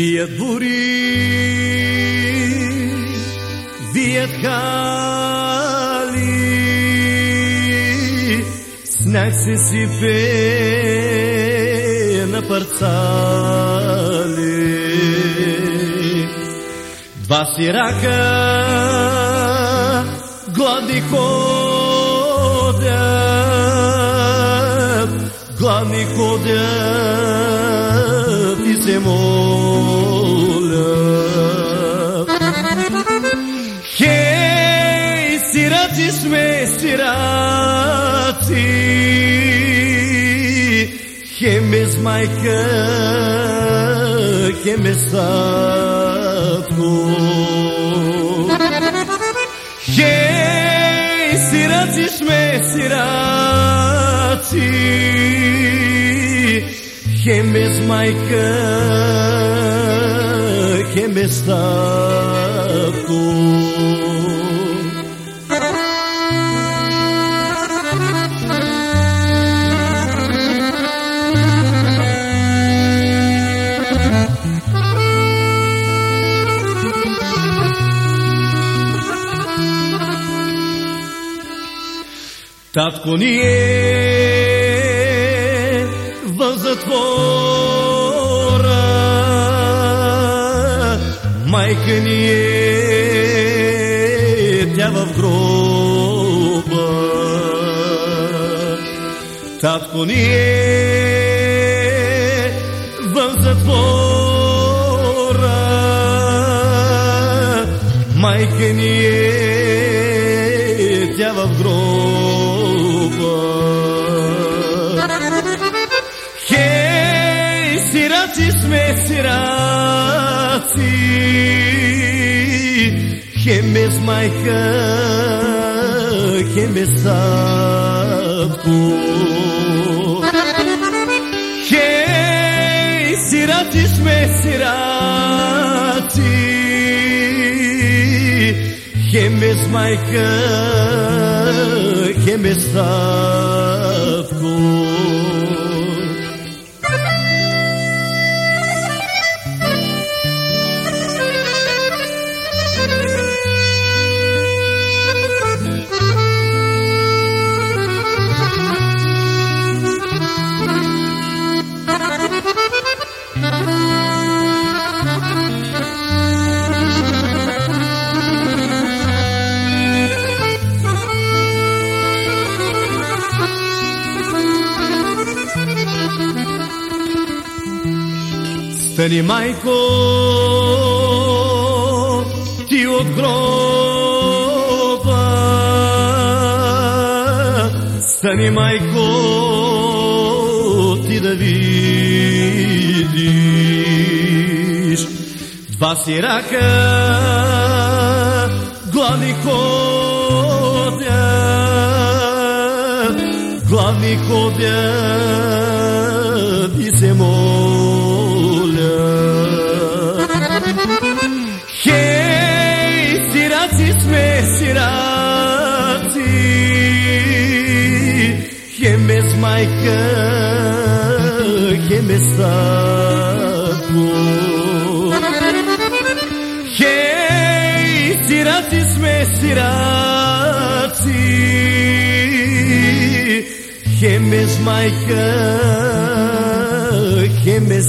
Вият бури, вият хали, сняг се сипе на парцали. Два сирака гладни ходят, гладни ходят и се молят. Zirati Chemiz Maike Chemiz Satku Hey Zirati Shme Zirati Chemiz Maike Chemiz Satku татко. Ни е в затвора, майка ни е тя в гроба. Татко ни е в затвора, майка ни е тя в гроба. Χέι σειράτσις με σειράτσι Χέμες μαϊκά χέμες αυτού Χέι σειράτσις με σειράτσι Chem is my Chem is Стани, майко, ти от гроба. Стани, майко, ти да видиш. Два сирака, гладни ходят, гладни ходят и се молят. Yes, μαϊκά, και με στάπω Και σειρά της με σειράτσι Και μες Michael, και με